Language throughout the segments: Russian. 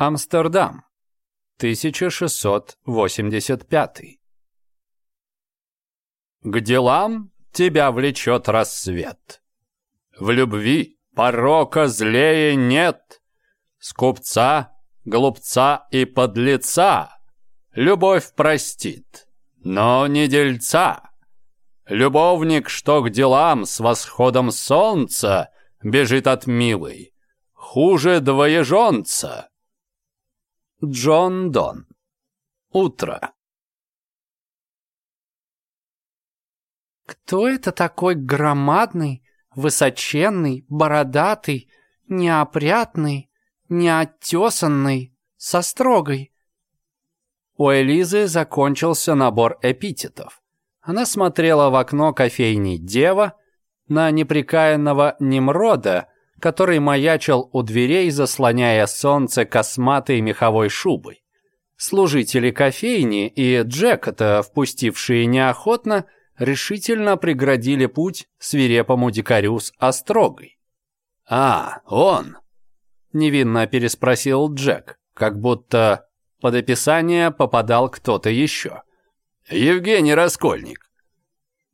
Амстердам, 1685. К делам тебя влечет рассвет. В любви порока злее нет. Скупца, глупца и подлеца Любовь простит, но не дельца. Любовник, что к делам с восходом солнца Бежит от милой, хуже двоежонца. — Джон Дон. Утро. Кто это такой громадный, высоченный, бородатый, неопрятный, неоттесанный, со строгой? У Элизы закончился набор эпитетов. Она смотрела в окно кофейни «Дева», на непрекаянного Немрода, который маячил у дверей, заслоняя солнце косматой меховой шубой. Служители кофейни и Джекота, впустившие неохотно, решительно преградили путь свирепому дикарю с острогой. «А, он!» — невинно переспросил Джек, как будто под описание попадал кто-то еще. «Евгений Раскольник».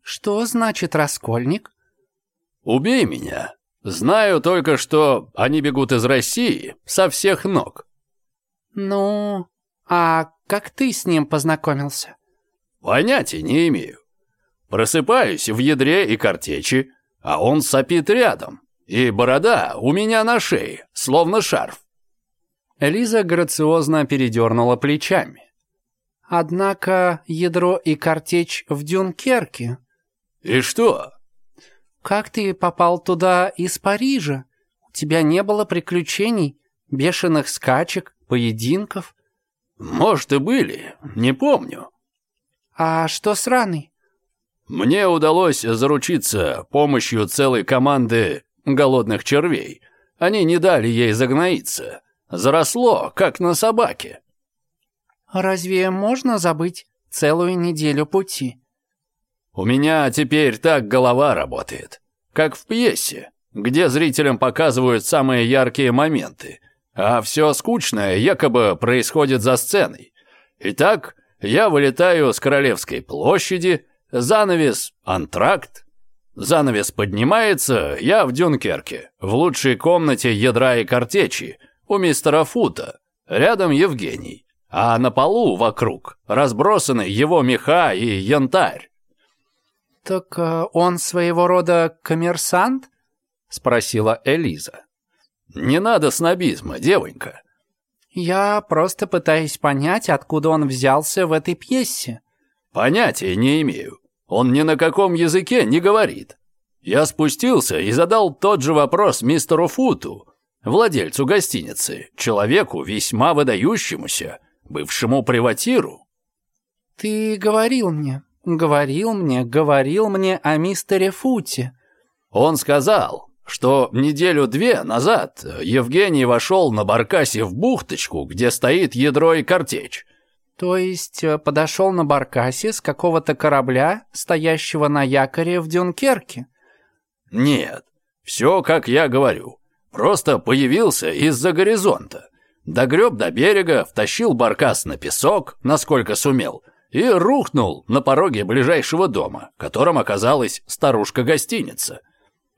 «Что значит Раскольник?» «Убей меня, Знаю только, что они бегут из России со всех ног. Ну, а как ты с ним познакомился? Понятия не имею. Просыпаюсь в ядре и картечи, а он сопит рядом, и борода у меня на шее, словно шарф. Лиза грациозно передернула плечами. Однако ядро и картечь в Дюнкерке. И что? Как ты попал туда из Парижа? У тебя не было приключений, бешеных скачек, поединков? Может, и были, не помню. А что с раной? Мне удалось заручиться помощью целой команды голодных червей. Они не дали ей загноиться. Заросло, как на собаке. Разве можно забыть целую неделю пути? У меня теперь так голова работает, как в пьесе, где зрителям показывают самые яркие моменты, а все скучное якобы происходит за сценой. Итак, я вылетаю с Королевской площади, занавес, антракт, Занавес поднимается, я в Дюнкерке, в лучшей комнате ядра и картечи, у мистера Фута. Рядом Евгений, а на полу вокруг разбросаны его меха и янтарь. «Так э, он своего рода коммерсант?» — спросила Элиза. «Не надо снобизма, девонька». «Я просто пытаюсь понять, откуда он взялся в этой пьесе». «Понятия не имею. Он ни на каком языке не говорит. Я спустился и задал тот же вопрос мистеру Футу, владельцу гостиницы, человеку весьма выдающемуся, бывшему приватиру». «Ты говорил мне», Говорил мне, говорил мне о мистере Футе. Он сказал, что неделю-две назад Евгений вошел на баркасе в бухточку, где стоит ядро и картечь. То есть э, подошел на баркасе с какого-то корабля, стоящего на якоре в Дюнкерке? Нет, все как я говорю. Просто появился из-за горизонта. Догреб до берега, втащил баркас на песок, насколько сумел — и рухнул на пороге ближайшего дома, которым оказалась старушка-гостиница.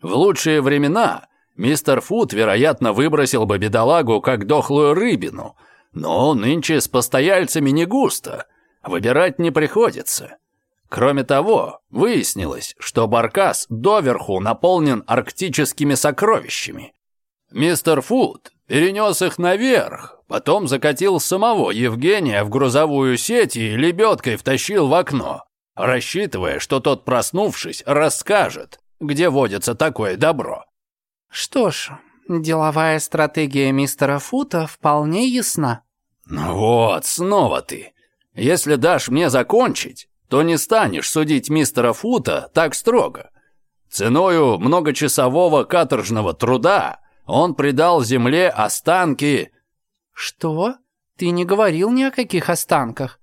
В лучшие времена мистер Фуд, вероятно, выбросил бы бедолагу как дохлую рыбину, но нынче с постояльцами не густо, выбирать не приходится. Кроме того, выяснилось, что баркас доверху наполнен арктическими сокровищами. Мистер Фуд перенес их наверх, Потом закатил самого Евгения в грузовую сеть и лебедкой втащил в окно, рассчитывая, что тот, проснувшись, расскажет, где водится такое добро. Что ж, деловая стратегия мистера Фута вполне ясна. Ну вот, снова ты. Если дашь мне закончить, то не станешь судить мистера Фута так строго. Ценою многочасового каторжного труда он придал земле останки «Что? Ты не говорил ни о каких останках?»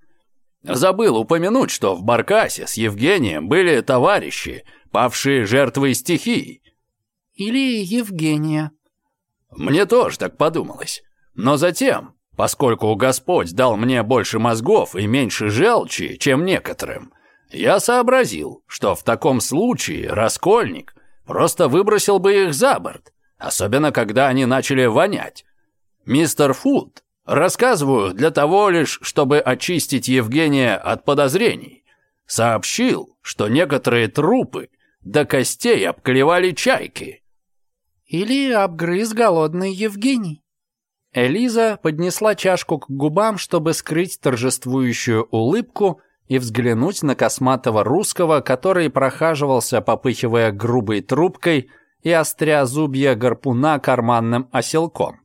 «Забыл упомянуть, что в Баркасе с Евгением были товарищи, павшие жертвой стихии. «Или Евгения». «Мне тоже так подумалось. Но затем, поскольку Господь дал мне больше мозгов и меньше желчи, чем некоторым, я сообразил, что в таком случае раскольник просто выбросил бы их за борт, особенно когда они начали вонять. «Мистер Фуд, рассказываю для того лишь, чтобы очистить Евгения от подозрений. Сообщил, что некоторые трупы до костей обклевали чайки». «Или обгрыз голодный Евгений». Элиза поднесла чашку к губам, чтобы скрыть торжествующую улыбку и взглянуть на косматого русского, который прохаживался, попыхивая грубой трубкой и остря зубья гарпуна карманным оселком.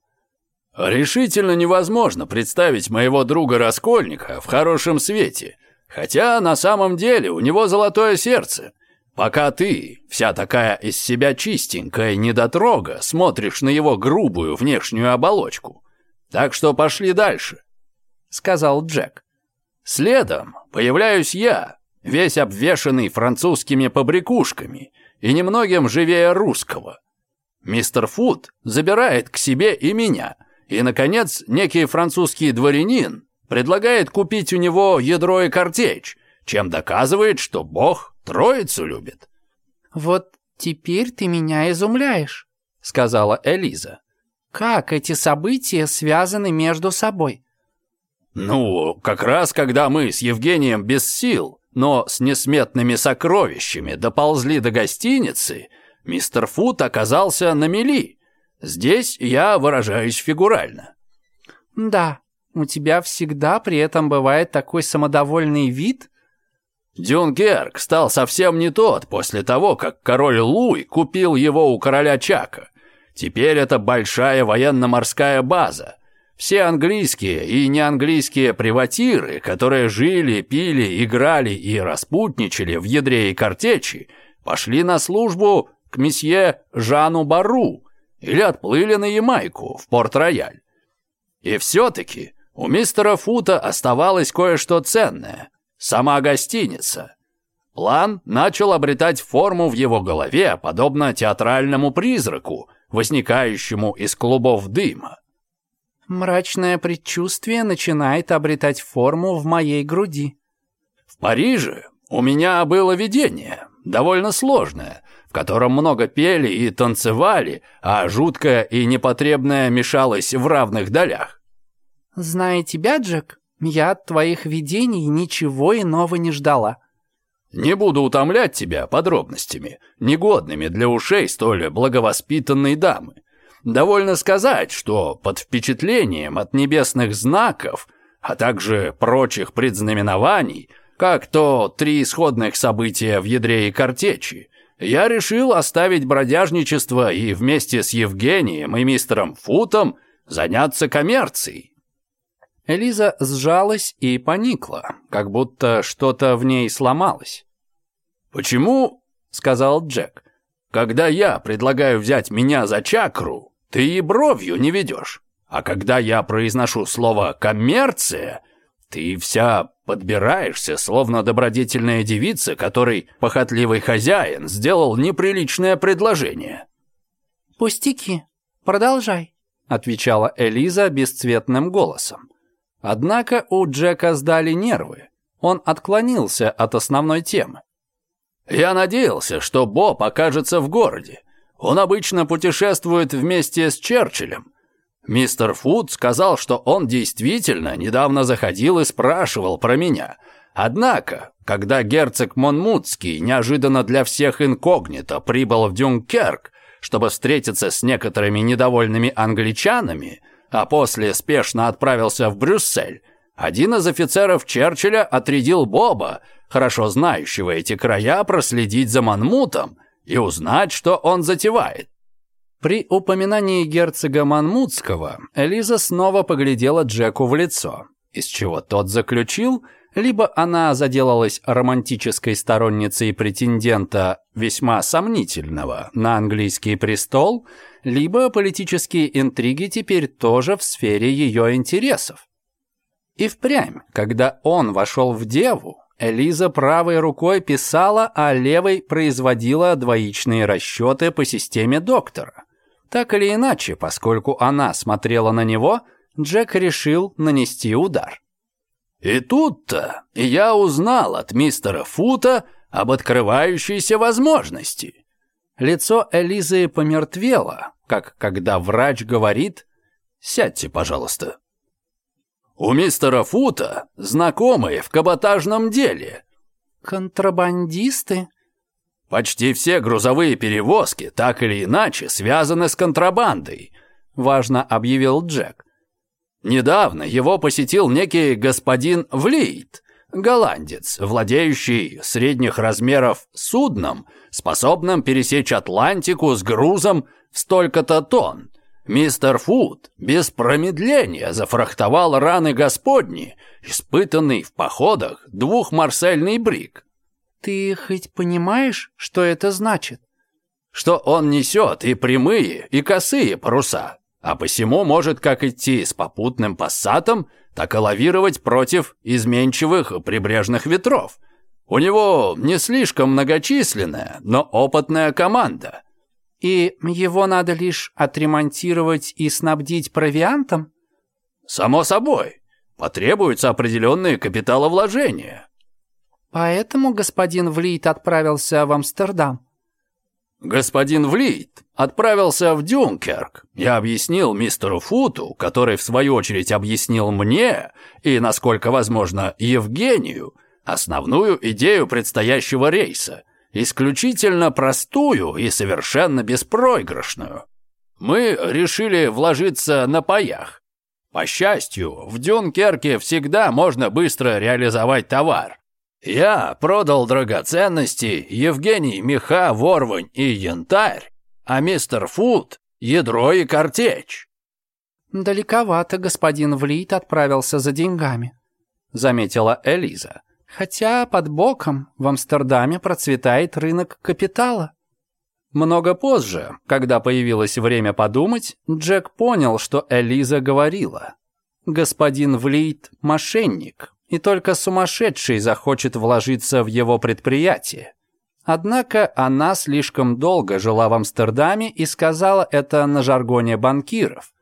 Решительно невозможно представить моего друга Раскольника в хорошем свете, хотя на самом деле у него золотое сердце. Пока ты, вся такая из себя чистенькая недотрога, смотришь на его грубую внешнюю оболочку. Так что пошли дальше, — сказал Джек. Следом появляюсь я, весь обвешанный французскими побрякушками и немногим живее русского. Мистер Фуд забирает к себе и меня — и, наконец, некий французский дворянин предлагает купить у него ядро и картечь, чем доказывает, что Бог троицу любит. «Вот теперь ты меня изумляешь», — сказала Элиза. «Как эти события связаны между собой?» «Ну, как раз когда мы с Евгением без сил, но с несметными сокровищами доползли до гостиницы, мистер Фут оказался на мели. Здесь я выражаюсь фигурально. Да, у тебя всегда при этом бывает такой самодовольный вид. Дюнгерк стал совсем не тот после того, как король Луй купил его у короля Чака. Теперь это большая военно-морская база. Все английские и неанглийские приватиры, которые жили, пили, играли и распутничали в ядре и картечи, пошли на службу к месье Жану Бару – или отплыли на Ямайку, в Порт-Рояль. И все-таки у мистера Фута оставалось кое-что ценное – сама гостиница. План начал обретать форму в его голове, подобно театральному призраку, возникающему из клубов дыма. Мрачное предчувствие начинает обретать форму в моей груди. В Париже у меня было видение, довольно сложное – в котором много пели и танцевали, а жуткое и непотребное мешалось в равных долях. «Зная тебя, Джек, я от твоих видений ничего иного не ждала». «Не буду утомлять тебя подробностями, негодными для ушей столь благовоспитанной дамы. Довольно сказать, что под впечатлением от небесных знаков, а также прочих предзнаменований, как то три исходных события в ядре и картечи, я решил оставить бродяжничество и вместе с Евгением и мистером Футом заняться коммерцией. Элиза сжалась и поникла, как будто что-то в ней сломалось. «Почему?» — сказал Джек. «Когда я предлагаю взять меня за чакру, ты и бровью не ведешь. А когда я произношу слово «коммерция», ты вся подбираешься, словно добродетельная девица, которой похотливый хозяин сделал неприличное предложение». «Пустяки, продолжай», — отвечала Элиза бесцветным голосом. Однако у Джека сдали нервы. Он отклонился от основной темы. «Я надеялся, что Боб окажется в городе. Он обычно путешествует вместе с Черчиллем. Мистер Фуд сказал, что он действительно недавно заходил и спрашивал про меня. Однако, когда герцог Монмутский неожиданно для всех инкогнито прибыл в Дюнкерк, чтобы встретиться с некоторыми недовольными англичанами, а после спешно отправился в Брюссель, один из офицеров Черчилля отрядил Боба, хорошо знающего эти края, проследить за Монмутом и узнать, что он затевает. При упоминании герцога Манмутского Элиза снова поглядела Джеку в лицо, из чего тот заключил, либо она заделалась романтической сторонницей претендента весьма сомнительного на английский престол, либо политические интриги теперь тоже в сфере ее интересов. И впрямь, когда он вошел в Деву, Элиза правой рукой писала, а левой производила двоичные расчеты по системе доктора. Так или иначе, поскольку она смотрела на него, Джек решил нанести удар. И тут-то я узнал от мистера Фута об открывающейся возможности. Лицо Элизы помертвело, как когда врач говорит «Сядьте, пожалуйста». «У мистера Фута знакомые в каботажном деле». «Контрабандисты?» Почти все грузовые перевозки так или иначе связаны с контрабандой», — важно объявил Джек. «Недавно его посетил некий господин Влейт, голландец, владеющий средних размеров судном, способным пересечь Атлантику с грузом в столько-то тонн. Мистер Фуд без промедления зафрахтовал раны Господни, испытанный в походах двухмарсельный брик. «Ты хоть понимаешь, что это значит?» «Что он несет и прямые, и косые паруса, а посему может как идти с попутным пассатом, так и лавировать против изменчивых прибрежных ветров. У него не слишком многочисленная, но опытная команда». «И его надо лишь отремонтировать и снабдить провиантом?» «Само собой. Потребуются определенные капиталовложения, «Поэтому господин Влит отправился в Амстердам?» «Господин Влит отправился в Дюнкерк. Я объяснил мистеру Футу, который в свою очередь объяснил мне и, насколько возможно, Евгению, основную идею предстоящего рейса, исключительно простую и совершенно беспроигрышную. Мы решили вложиться на паях. По счастью, в Дюнкерке всегда можно быстро реализовать товар, я продал драгоценности, Евгений меха, ворвань и янтарь, а мистер Фуд – ядро и картечь». «Далековато господин Влит отправился за деньгами», – заметила Элиза. «Хотя под боком в Амстердаме процветает рынок капитала». Много позже, когда появилось время подумать, Джек понял, что Элиза говорила. «Господин Влит – мошенник, и только сумасшедший захочет вложиться в его предприятие. Однако она слишком долго жила в Амстердаме и сказала это на жаргоне банкиров.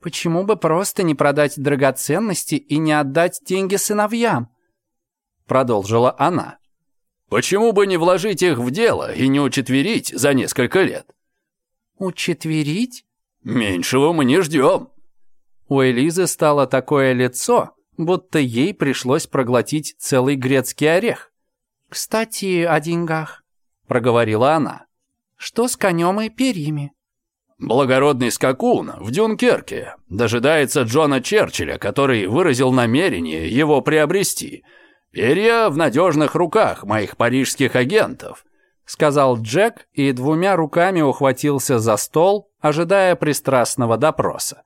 Почему бы просто не продать драгоценности и не отдать деньги сыновьям? Продолжила она. Почему бы не вложить их в дело и не учетверить за несколько лет? Учетверить? Меньшего мы не ждем. У Элизы стало такое лицо, будто ей пришлось проглотить целый грецкий орех. «Кстати, о деньгах», — проговорила она. «Что с конем и перьями?» Благородный скакун в Дюнкерке дожидается Джона Черчилля, который выразил намерение его приобрести. «Перья в надежных руках моих парижских агентов», — сказал Джек и двумя руками ухватился за стол, ожидая пристрастного допроса.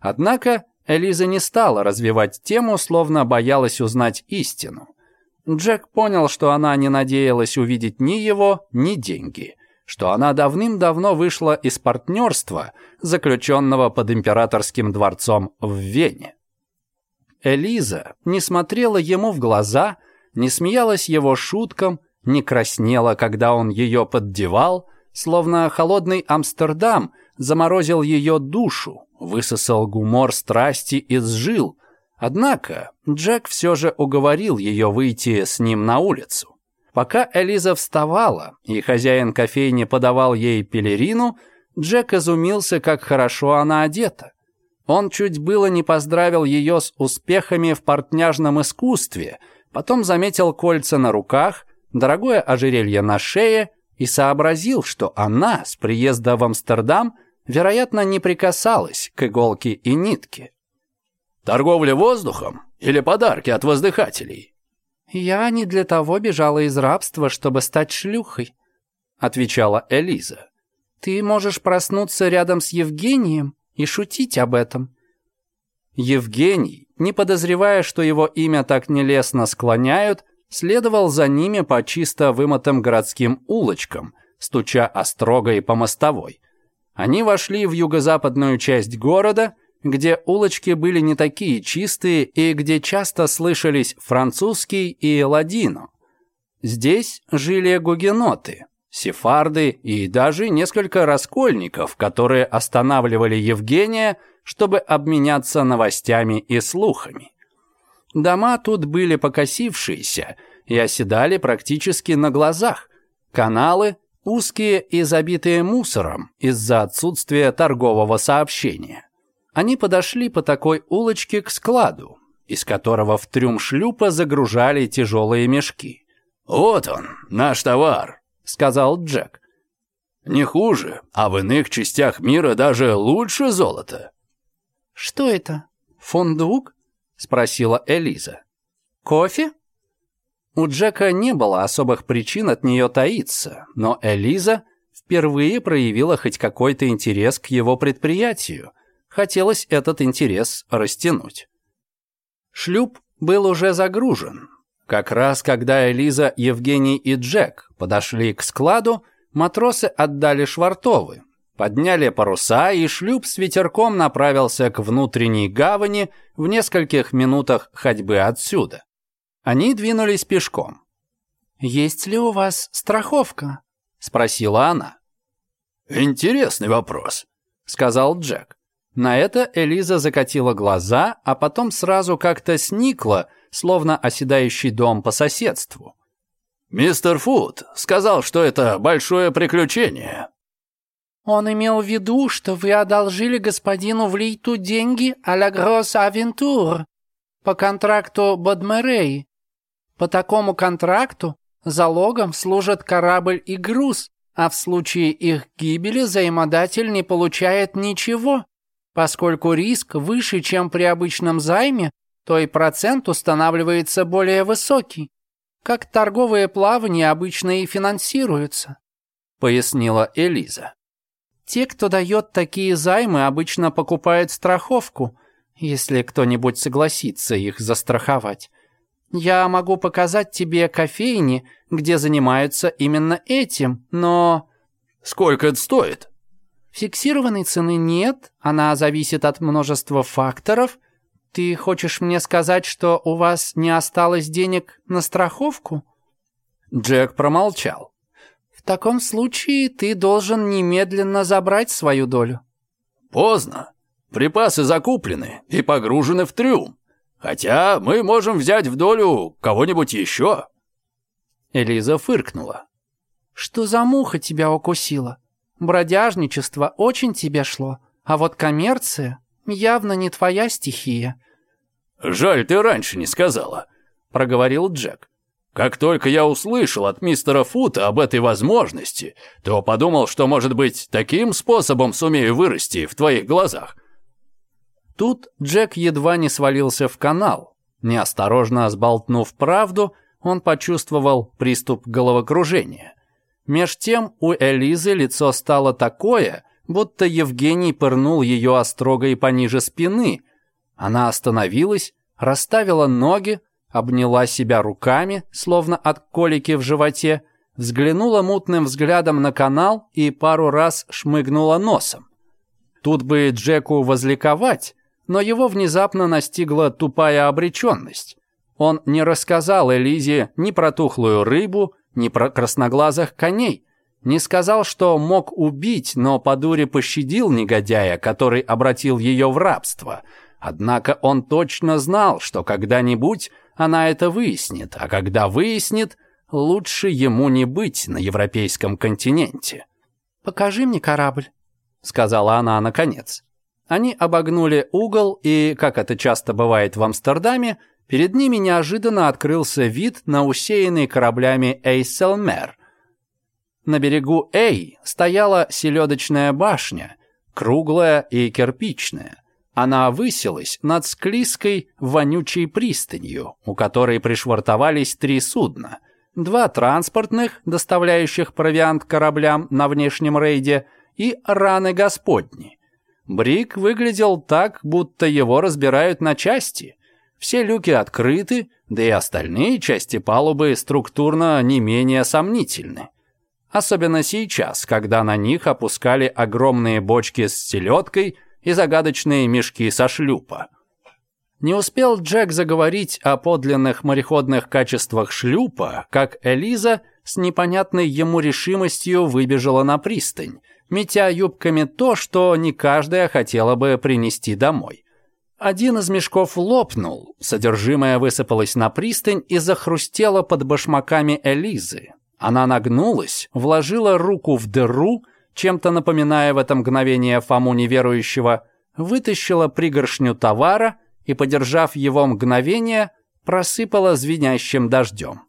Однако Элиза не стала развивать тему, словно боялась узнать истину. Джек понял, что она не надеялась увидеть ни его, ни деньги, что она давным-давно вышла из партнерства, заключенного под императорским дворцом в Вене. Элиза не смотрела ему в глаза, не смеялась его шуткам, не краснела, когда он ее поддевал, словно холодный Амстердам заморозил ее душу, высосал гумор страсти и сжил. Однако Джек все же уговорил ее выйти с ним на улицу. Пока Элиза вставала и хозяин кофейни подавал ей пелерину, Джек изумился, как хорошо она одета. Он чуть было не поздравил ее с успехами в портняжном искусстве, потом заметил кольца на руках, дорогое ожерелье на шее и сообразил, что она с приезда в Амстердам – вероятно, не прикасалась к иголке и нитке. «Торговля воздухом или подарки от воздыхателей?» «Я не для того бежала из рабства, чтобы стать шлюхой», — отвечала Элиза. «Ты можешь проснуться рядом с Евгением и шутить об этом». Евгений, не подозревая, что его имя так нелестно склоняют, следовал за ними по чисто вымытым городским улочкам, стуча острогой по мостовой. Они вошли в юго-западную часть города, где улочки были не такие чистые и где часто слышались французский и ладино. Здесь жили гугеноты, сефарды и даже несколько раскольников, которые останавливали Евгения, чтобы обменяться новостями и слухами. Дома тут были покосившиеся и оседали практически на глазах. Каналы, узкие и забитые мусором из-за отсутствия торгового сообщения. Они подошли по такой улочке к складу, из которого в трюм шлюпа загружали тяжелые мешки. «Вот он, наш товар», — сказал Джек. «Не хуже, а в иных частях мира даже лучше золота». «Что это? Фундук?» — спросила Элиза. «Кофе?» У Джека не было особых причин от нее таиться, но Элиза впервые проявила хоть какой-то интерес к его предприятию. Хотелось этот интерес растянуть. Шлюп был уже загружен. Как раз когда Элиза, Евгений и Джек подошли к складу, матросы отдали швартовы, подняли паруса, и шлюп с ветерком направился к внутренней гавани в нескольких минутах ходьбы отсюда. Они двинулись пешком. «Есть ли у вас страховка?» — спросила она. «Интересный вопрос», — сказал Джек. На это Элиза закатила глаза, а потом сразу как-то сникла, словно оседающий дом по соседству. «Мистер Фуд сказал, что это большое приключение». «Он имел в виду, что вы одолжили господину в Лейту деньги а-ля Гросс Авентур по контракту Бодмерей, по такому контракту залогом служат корабль и груз, а в случае их гибели заимодатель не получает ничего. Поскольку риск выше, чем при обычном займе, то и процент устанавливается более высокий. Как торговые плавания обычно и финансируются, пояснила Элиза. Те, кто дает такие займы, обычно покупают страховку, если кто-нибудь согласится их застраховать. Я могу показать тебе кофейни, где занимаются именно этим, но...» «Сколько это стоит?» «Фиксированной цены нет, она зависит от множества факторов. Ты хочешь мне сказать, что у вас не осталось денег на страховку?» Джек промолчал. «В таком случае ты должен немедленно забрать свою долю». «Поздно. Припасы закуплены и погружены в трюм. Хотя мы можем взять в долю кого-нибудь еще». Элиза фыркнула. «Что за муха тебя укусила? Бродяжничество очень тебе шло, а вот коммерция явно не твоя стихия». «Жаль, ты раньше не сказала», — проговорил Джек. «Как только я услышал от мистера Фута об этой возможности, то подумал, что, может быть, таким способом сумею вырасти в твоих глазах. Тут Джек едва не свалился в канал. Неосторожно сболтнув правду, он почувствовал приступ головокружения. Меж тем у Элизы лицо стало такое, будто Евгений пырнул ее острогой пониже спины. Она остановилась, расставила ноги, обняла себя руками, словно от колики в животе, взглянула мутным взглядом на канал и пару раз шмыгнула носом. Тут бы Джеку возликовать, но его внезапно настигла тупая обреченность. Он не рассказал Элизе ни про тухлую рыбу, ни про красноглазых коней, не сказал, что мог убить, но по дуре пощадил негодяя, который обратил ее в рабство. Однако он точно знал, что когда-нибудь она это выяснит, а когда выяснит, лучше ему не быть на европейском континенте. «Покажи мне корабль», — сказала она наконец. Они обогнули угол, и, как это часто бывает в Амстердаме, перед ними неожиданно открылся вид на усеянный кораблями Эйселмер. На берегу Эй стояла селедочная башня, круглая и кирпичная. Она высилась над склизкой вонючей пристанью, у которой пришвартовались три судна. Два транспортных, доставляющих провиант кораблям на внешнем рейде, и раны Господни – Брик выглядел так, будто его разбирают на части. Все люки открыты, да и остальные части палубы структурно не менее сомнительны. Особенно сейчас, когда на них опускали огромные бочки с селедкой и загадочные мешки со шлюпа. Не успел Джек заговорить о подлинных мореходных качествах шлюпа, как Элиза с непонятной ему решимостью выбежала на пристань, метя юбками то, что не каждая хотела бы принести домой. Один из мешков лопнул, содержимое высыпалось на пристань и захрустело под башмаками Элизы. Она нагнулась, вложила руку в дыру, чем-то напоминая в это мгновение Фому неверующего, вытащила пригоршню товара и, подержав его мгновение, просыпала звенящим дождем.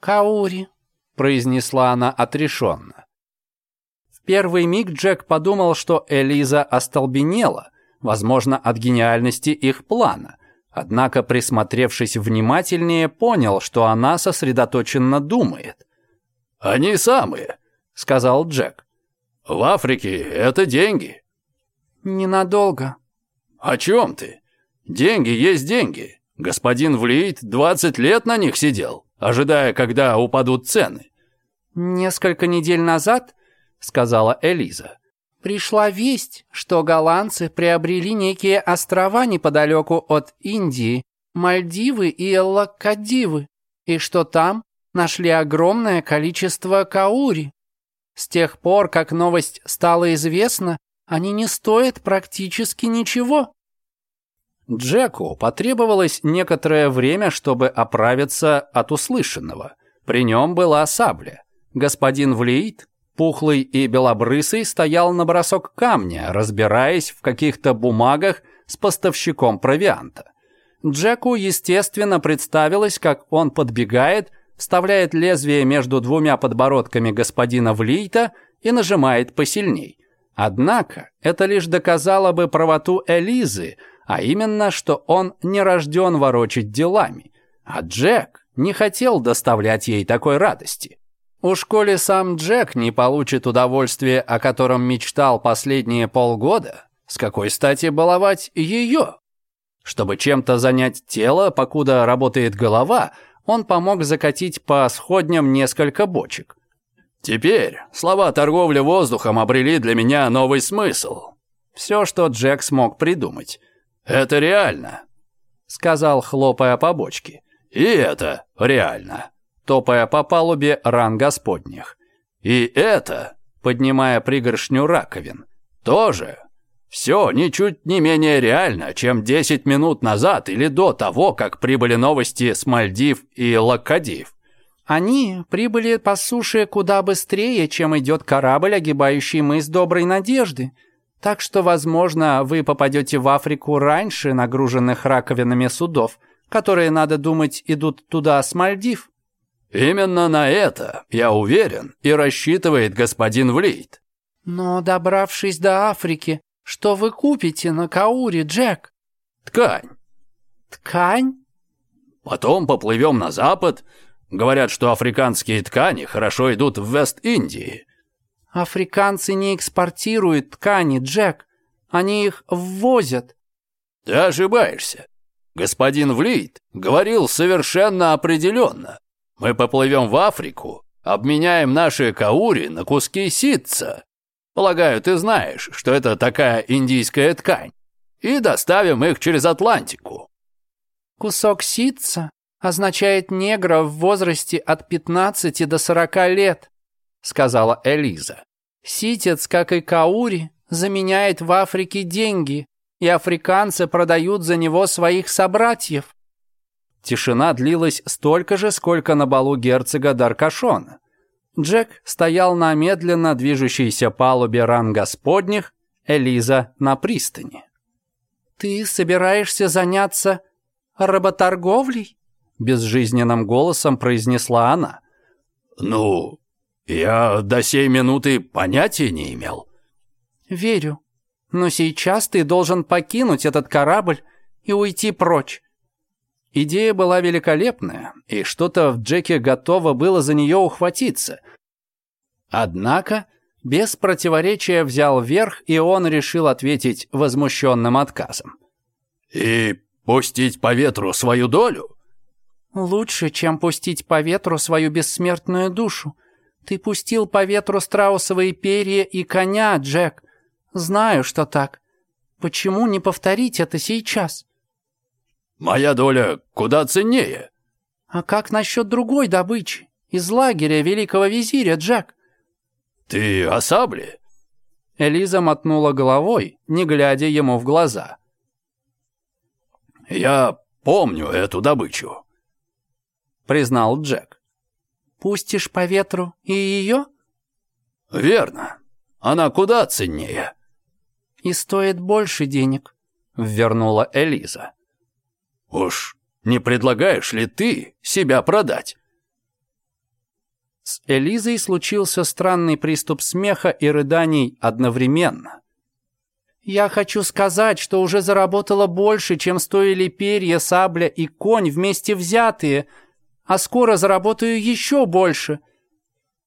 «Каури», — произнесла она отрешенно первый миг Джек подумал, что Элиза остолбенела, возможно, от гениальности их плана. Однако, присмотревшись внимательнее, понял, что она сосредоточенно думает. «Они самые», — сказал Джек. «В Африке это деньги». «Ненадолго». «О чем ты? Деньги есть деньги. Господин Влит двадцать лет на них сидел, ожидая, когда упадут цены». «Несколько недель назад сказала Элиза. «Пришла весть, что голландцы приобрели некие острова неподалеку от Индии, Мальдивы и Лакадивы, и что там нашли огромное количество каури. С тех пор, как новость стала известна, они не стоят практически ничего». Джеку потребовалось некоторое время, чтобы оправиться от услышанного. При нем была сабля. Господин Влейт пухлый и белобрысый, стоял на бросок камня, разбираясь в каких-то бумагах с поставщиком провианта. Джеку, естественно, представилось, как он подбегает, вставляет лезвие между двумя подбородками господина Влейта и нажимает посильней. Однако это лишь доказало бы правоту Элизы, а именно, что он не рожден ворочить делами. А Джек не хотел доставлять ей такой радости. Уж коли сам Джек не получит удовольствие, о котором мечтал последние полгода, с какой стати баловать ее? Чтобы чем-то занять тело, покуда работает голова, он помог закатить по сходням несколько бочек. Теперь слова торговли воздухом» обрели для меня новый смысл. Все, что Джек смог придумать. «Это реально», — сказал, хлопая по бочке. «И это реально» топая по палубе ран господних. «И это», поднимая пригоршню раковин, «тоже все ничуть не менее реально, чем 10 минут назад или до того, как прибыли новости с Мальдив и Лакадив. Они прибыли по суше куда быстрее, чем идет корабль, огибающий мыс Доброй Надежды. Так что, возможно, вы попадете в Африку раньше нагруженных раковинами судов, которые, надо думать, идут туда с Мальдив. Именно на это, я уверен, и рассчитывает господин Влейт. Но, добравшись до Африки, что вы купите на Кауре, Джек? Ткань. Ткань? Потом поплывем на запад. Говорят, что африканские ткани хорошо идут в Вест-Индии. Африканцы не экспортируют ткани, Джек. Они их ввозят. Ты ошибаешься. Господин Влейт говорил совершенно определенно. Мы поплывем в Африку, обменяем наши каури на куски ситца. Полагаю, ты знаешь, что это такая индийская ткань. И доставим их через Атлантику. Кусок ситца означает негра в возрасте от 15 до 40 лет, сказала Элиза. Ситец, как и каури, заменяет в Африке деньги, и африканцы продают за него своих собратьев. Тишина длилась столько же, сколько на балу герцога Даркашона. Джек стоял на медленно движущейся палубе ран господних, Элиза на пристани. «Ты собираешься заняться работорговлей?» Безжизненным голосом произнесла она. «Ну, я до сей минуты понятия не имел». «Верю. Но сейчас ты должен покинуть этот корабль и уйти прочь. Идея была великолепная, и что-то в Джеке готово было за нее ухватиться. Однако, без противоречия взял верх, и он решил ответить возмущенным отказом. «И пустить по ветру свою долю?» «Лучше, чем пустить по ветру свою бессмертную душу. Ты пустил по ветру страусовые перья и коня, Джек. Знаю, что так. Почему не повторить это сейчас?» Моя доля куда ценнее. А как насчет другой добычи? Из лагеря великого визиря, Джак. Ты о сабле? Элиза мотнула головой, не глядя ему в глаза. Я помню эту добычу, признал Джек. Пустишь по ветру и ее? Верно. Она куда ценнее. И стоит больше денег, ввернула Элиза. Уж не предлагаешь ли ты себя продать?» С Элизой случился странный приступ смеха и рыданий одновременно. «Я хочу сказать, что уже заработала больше, чем стоили перья, сабля и конь вместе взятые, а скоро заработаю еще больше.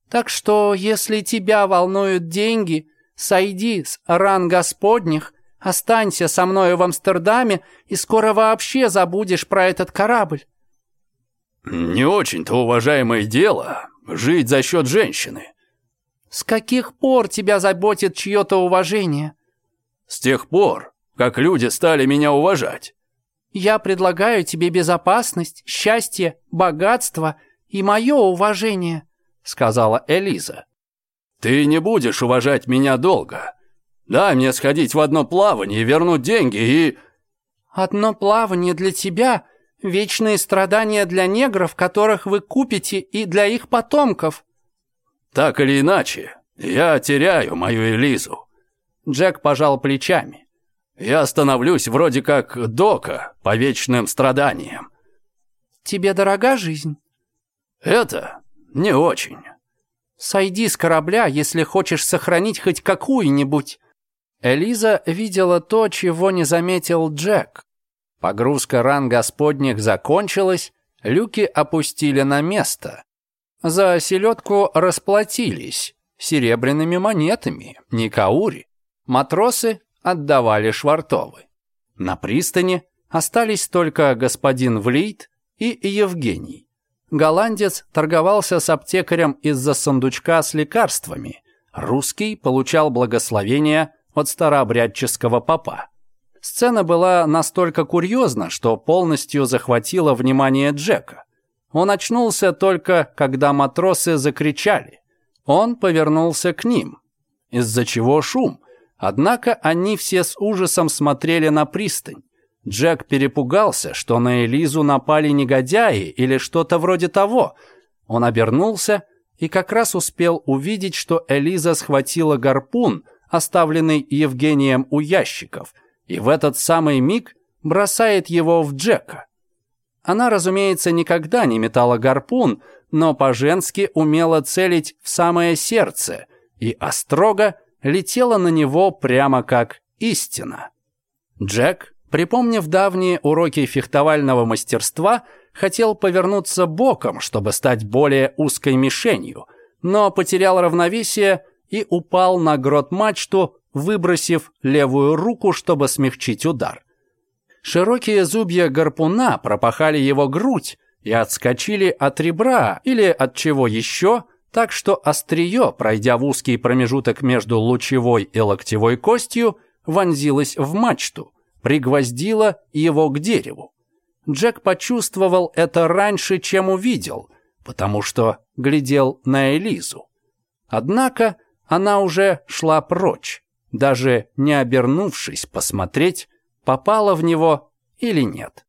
Так что, если тебя волнуют деньги, сойди с ран господних Останься со мною в Амстердаме, и скоро вообще забудешь про этот корабль». «Не очень-то уважаемое дело жить за счет женщины». «С каких пор тебя заботит чье-то уважение?» «С тех пор, как люди стали меня уважать». «Я предлагаю тебе безопасность, счастье, богатство и мое уважение», — сказала Элиза. «Ты не будешь уважать меня долго. Дай мне сходить в одно плавание, вернуть деньги и...» «Одно плавание для тебя, вечные страдания для негров, которых вы купите, и для их потомков». «Так или иначе, я теряю мою Элизу». Джек пожал плечами. «Я становлюсь вроде как Дока по вечным страданиям». «Тебе дорога жизнь?» «Это не очень». «Сойди с корабля, если хочешь сохранить хоть какую-нибудь». Элиза видела то, чего не заметил Джек. Погрузка ран господних закончилась, люки опустили на место. За селедку расплатились серебряными монетами, не каури. Матросы отдавали швартовы. На пристани остались только господин Влейт и Евгений. Голландец торговался с аптекарем из-за сундучка с лекарствами. Русский получал благословение от старообрядческого папа. Сцена была настолько курьезна, что полностью захватила внимание Джека. Он очнулся только, когда матросы закричали. Он повернулся к ним, из-за чего шум. Однако они все с ужасом смотрели на пристань. Джек перепугался, что на Элизу напали негодяи или что-то вроде того. Он обернулся и как раз успел увидеть, что Элиза схватила гарпун – оставленный Евгением у ящиков, и в этот самый миг бросает его в Джека. Она, разумеется, никогда не метала гарпун, но по-женски умела целить в самое сердце, и острого летела на него прямо как истина. Джек, припомнив давние уроки фехтовального мастерства, хотел повернуться боком, чтобы стать более узкой мишенью, но потерял равновесие и упал на грот-мачту, выбросив левую руку, чтобы смягчить удар. Широкие зубья гарпуна пропахали его грудь и отскочили от ребра или от чего еще, так что острие, пройдя в узкий промежуток между лучевой и локтевой костью, вонзилось в мачту, пригвоздило его к дереву. Джек почувствовал это раньше, чем увидел, потому что глядел на Элизу. Однако она уже шла прочь, даже не обернувшись посмотреть, попала в него или нет.